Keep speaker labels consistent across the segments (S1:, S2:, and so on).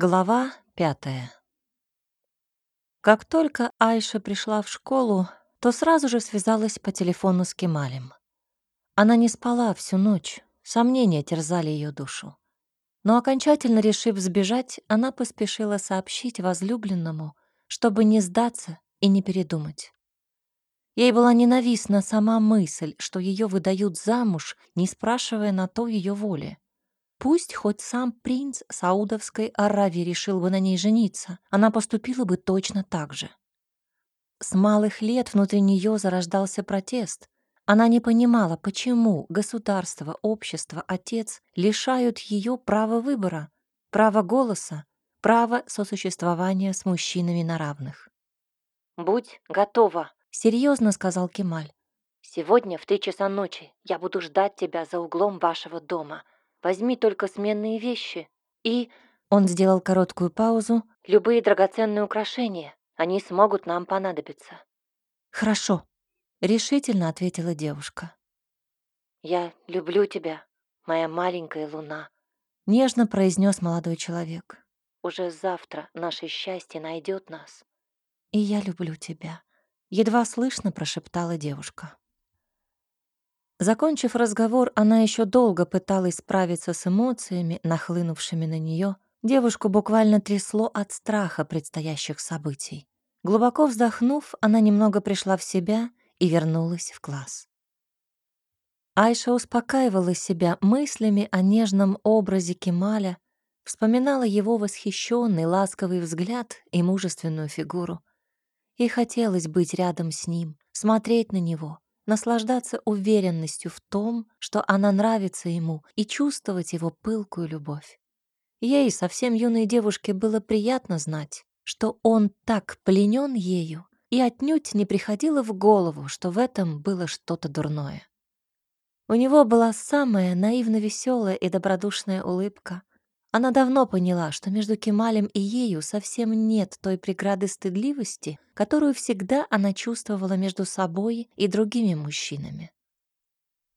S1: Глава пятая. Как только Айша пришла в школу, то сразу же связалась по телефону с Кемалем. Она не спала всю ночь, сомнения терзали ее душу. Но окончательно решив сбежать, она поспешила сообщить возлюбленному, чтобы не сдаться и не передумать. Ей была ненавистна сама мысль, что ее выдают замуж, не спрашивая на то ее воли. Пусть хоть сам принц Саудовской Аравии решил бы на ней жениться, она поступила бы точно так же. С малых лет внутри нее зарождался протест. Она не понимала, почему государство, общество, отец лишают ее права выбора, права голоса, права сосуществования с мужчинами на равных.
S2: «Будь готова», —
S1: серьезно сказал Кемаль.
S2: «Сегодня в три часа ночи я буду ждать тебя за углом вашего дома». Возьми только сменные вещи и...»
S1: Он сделал короткую паузу.
S2: «Любые драгоценные украшения. Они смогут нам понадобиться».
S1: «Хорошо», — решительно ответила девушка.
S2: «Я люблю тебя, моя маленькая луна», —
S1: нежно произнес молодой человек.
S2: «Уже завтра наше счастье найдет нас».
S1: «И я люблю тебя», — едва слышно прошептала девушка. Закончив разговор, она еще долго пыталась справиться с эмоциями, нахлынувшими на нее. Девушку буквально трясло от страха предстоящих событий. Глубоко вздохнув, она немного пришла в себя и вернулась в класс. Айша успокаивала себя мыслями о нежном образе Кемаля, вспоминала его восхищенный, ласковый взгляд и мужественную фигуру. Ей хотелось быть рядом с ним, смотреть на него — наслаждаться уверенностью в том, что она нравится ему, и чувствовать его пылкую любовь. Ей, совсем юной девушке, было приятно знать, что он так пленен ею, и отнюдь не приходило в голову, что в этом было что-то дурное. У него была самая наивно веселая и добродушная улыбка, она давно поняла, что между Кемалем и ею совсем нет той преграды стыдливости, которую всегда она чувствовала между собой и другими мужчинами.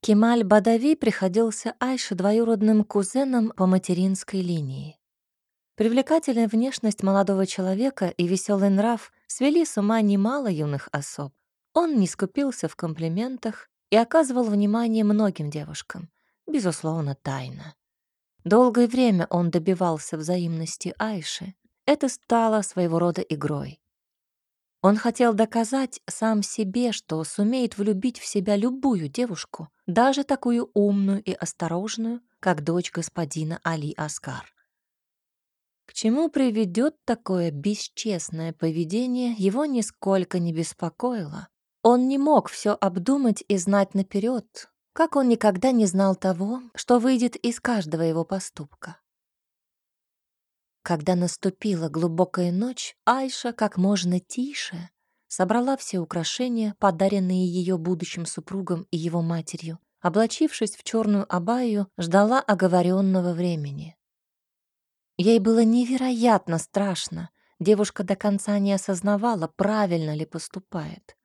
S1: Кемаль Бадави приходился Айше двоюродным кузеном по материнской линии. Привлекательная внешность молодого человека и веселый нрав свели с ума немало юных особ. Он не скупился в комплиментах и оказывал внимание многим девушкам, безусловно, тайно. Долгое время он добивался взаимности Айши. Это стало своего рода игрой. Он хотел доказать сам себе, что сумеет влюбить в себя любую девушку, даже такую умную и осторожную, как дочь господина Али Аскар. К чему приведет такое бесчестное поведение, его нисколько не беспокоило. Он не мог все обдумать и знать наперед, как он никогда не знал того, что выйдет из каждого его поступка. Когда наступила глубокая ночь, Айша как можно тише собрала все украшения, подаренные ее будущим супругом и его матерью, облачившись в черную абаю, ждала оговоренного времени. Ей было невероятно страшно. Девушка до конца не осознавала, правильно ли поступает.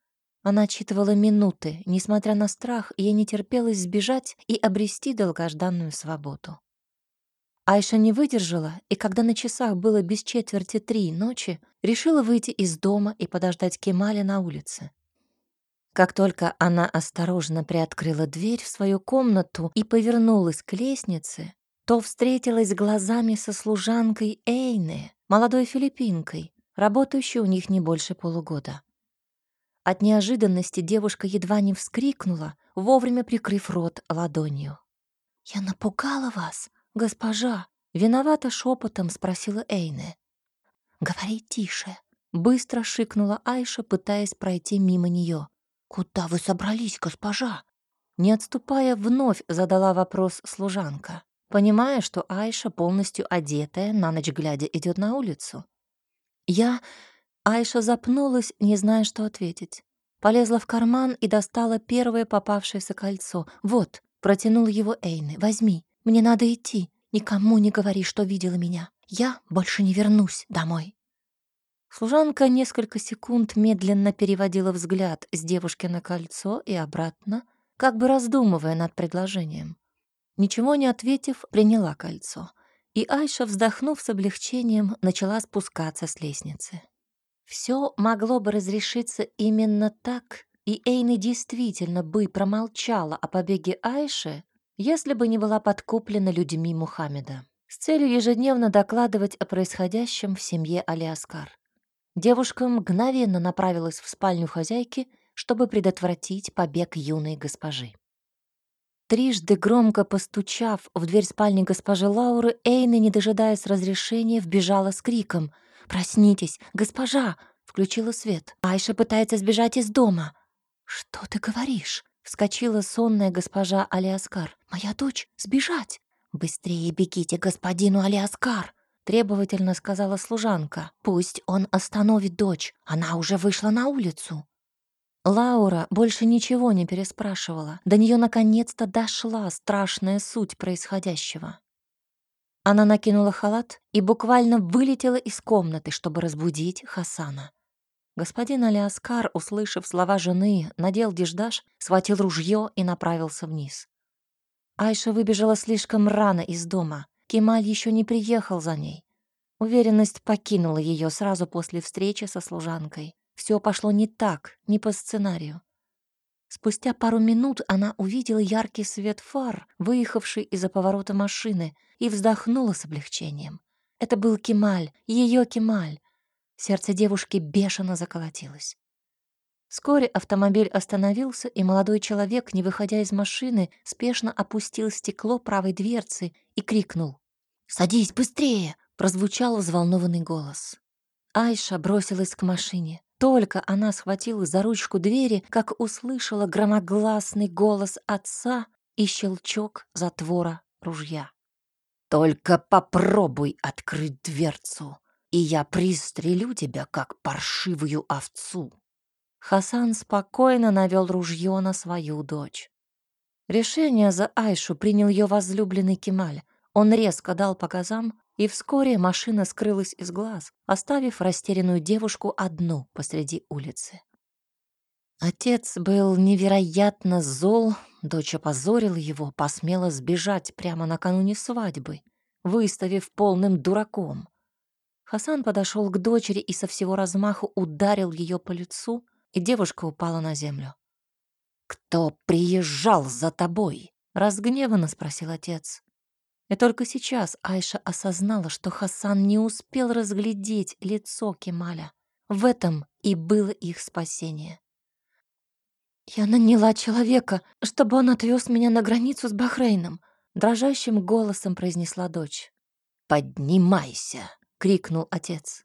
S1: Она отчитывала минуты. Несмотря на страх, ей не терпелось сбежать и обрести долгожданную свободу. Айша не выдержала, и когда на часах было без четверти три ночи, решила выйти из дома и подождать Кемаля на улице. Как только она осторожно приоткрыла дверь в свою комнату и повернулась к лестнице, то встретилась глазами со служанкой Эйне, молодой филиппинкой, работающей у них не больше полугода. От неожиданности девушка едва не вскрикнула, вовремя прикрыв рот ладонью. «Я напугала вас, госпожа?» — виновато шепотом спросила Эйне. «Говори тише», — быстро шикнула Айша, пытаясь пройти мимо нее. «Куда вы собрались, госпожа?» Не отступая, вновь задала вопрос служанка, понимая, что Айша, полностью одетая, на ночь глядя, идет на улицу. «Я Айша запнулась, не зная, что ответить. Полезла в карман и достала первое попавшееся кольцо. «Вот», — протянул его Эйны, — «возьми. Мне надо идти. Никому не говори, что видела меня. Я больше не вернусь домой». Служанка несколько секунд медленно переводила взгляд с девушки на кольцо и обратно, как бы раздумывая над предложением. Ничего не ответив, приняла кольцо. И Айша, вздохнув с облегчением, начала спускаться с лестницы. Все могло бы разрешиться именно так, и Эйны действительно бы промолчала о побеге Айши, если бы не была подкуплена людьми Мухаммеда с целью ежедневно докладывать о происходящем в семье Алиаскар. Девушка мгновенно направилась в спальню хозяйки, чтобы предотвратить побег юной госпожи. Трижды громко постучав в дверь спальни госпожи Лауры, Эйна, не дожидаясь разрешения, вбежала с криком «Проснитесь, госпожа!» Включила свет. Айша пытается сбежать из дома. «Что ты говоришь?» — вскочила сонная госпожа Алиаскар. «Моя дочь сбежать!» «Быстрее бегите господину Алиаскар!» — требовательно сказала служанка. «Пусть он остановит дочь, она уже вышла на улицу». Лаура больше ничего не переспрашивала. До нее наконец-то дошла страшная суть происходящего. Она накинула халат и буквально вылетела из комнаты, чтобы разбудить Хасана. Господин Алиаскар, услышав слова жены, надел деждаш, схватил ружье и направился вниз. Айша выбежала слишком рано из дома. Кемаль еще не приехал за ней. Уверенность покинула ее сразу после встречи со служанкой. Все пошло не так, не по сценарию. Спустя пару минут она увидела яркий свет фар, выехавший из-за поворота машины, и вздохнула с облегчением. Это был Кемаль, ее Кемаль. Сердце девушки бешено заколотилось. Вскоре автомобиль остановился, и молодой человек, не выходя из машины, спешно опустил стекло правой дверцы и крикнул. «Садись быстрее!» — прозвучал взволнованный голос. Айша бросилась к машине. Только она схватилась за ручку двери, как услышала громогласный голос отца и щелчок затвора ружья. «Только попробуй открыть дверцу, и я пристрелю тебя, как паршивую овцу!» Хасан спокойно навел ружье на свою дочь. Решение за Айшу принял ее возлюбленный Кемаль. Он резко дал по газам, и вскоре машина скрылась из глаз, оставив растерянную девушку одну посреди улицы. Отец был невероятно зол, дочь опозорила его, посмела сбежать прямо накануне свадьбы, выставив полным дураком. Хасан подошел к дочери и со всего размаху ударил ее по лицу, и девушка упала на землю. «Кто приезжал за тобой?» — разгневанно спросил отец. И только сейчас Айша осознала, что Хасан не успел разглядеть лицо Кемаля. В этом и было их спасение. «Я наняла человека, чтобы он отвез меня на границу с Бахрейном», — дрожащим голосом произнесла дочь. «Поднимайся!» — крикнул отец.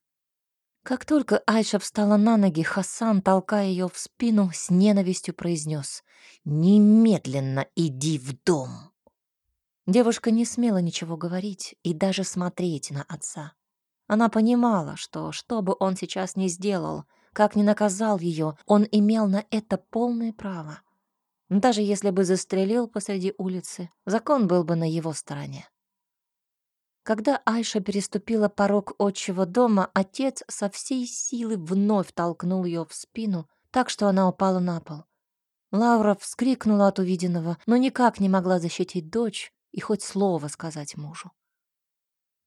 S1: Как только Айша встала на ноги, Хасан, толкая ее в спину, с ненавистью произнес «Немедленно иди в дом!» Девушка не смела ничего говорить и даже смотреть на отца. Она понимала, что что бы он сейчас ни сделал, как ни наказал ее, он имел на это полное право. Даже если бы застрелил посреди улицы, закон был бы на его стороне. Когда Айша переступила порог отчего дома, отец со всей силы вновь толкнул ее в спину, так что она упала на пол. Лаура вскрикнула от увиденного, но никак не могла защитить дочь, и хоть слово сказать мужу.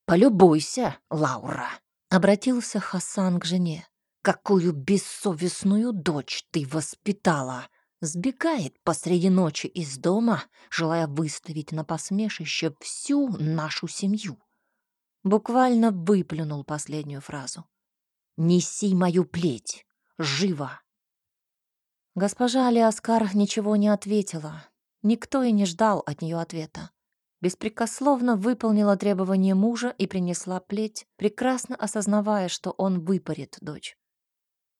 S1: «Полюбуйся, Лаура!» — обратился Хасан к жене. «Какую бессовестную дочь ты воспитала!» Сбегает посреди ночи из дома, желая выставить на посмешище всю нашу семью. Буквально выплюнул последнюю фразу. «Неси мою плеть! Живо!» Госпожа Алиаскар ничего не ответила. Никто и не ждал от нее ответа беспрекословно выполнила требования мужа и принесла плеть, прекрасно осознавая, что он выпарит дочь.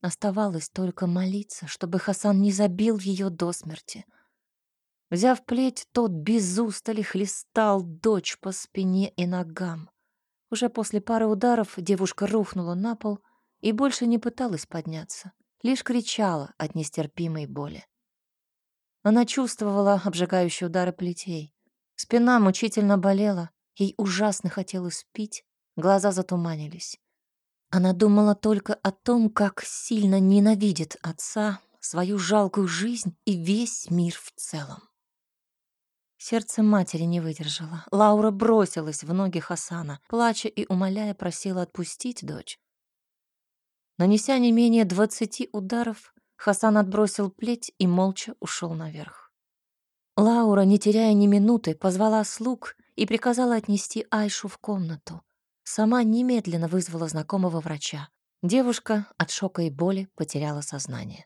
S1: Оставалось только молиться, чтобы Хасан не забил ее до смерти. Взяв плеть, тот без устали хлестал дочь по спине и ногам. Уже после пары ударов девушка рухнула на пол и больше не пыталась подняться, лишь кричала от нестерпимой боли. Она чувствовала обжигающие удары плетей. Спина мучительно болела, ей ужасно хотелось пить, глаза затуманились. Она думала только о том, как сильно ненавидит отца, свою жалкую жизнь и весь мир в целом. Сердце матери не выдержало. Лаура бросилась в ноги Хасана, плача и умоляя просила отпустить дочь. Нанеся не менее двадцати ударов, Хасан отбросил плеть и молча ушел наверх. Лаура, не теряя ни минуты, позвала слуг и приказала отнести Айшу в комнату. Сама немедленно вызвала знакомого врача. Девушка от шока и боли потеряла сознание.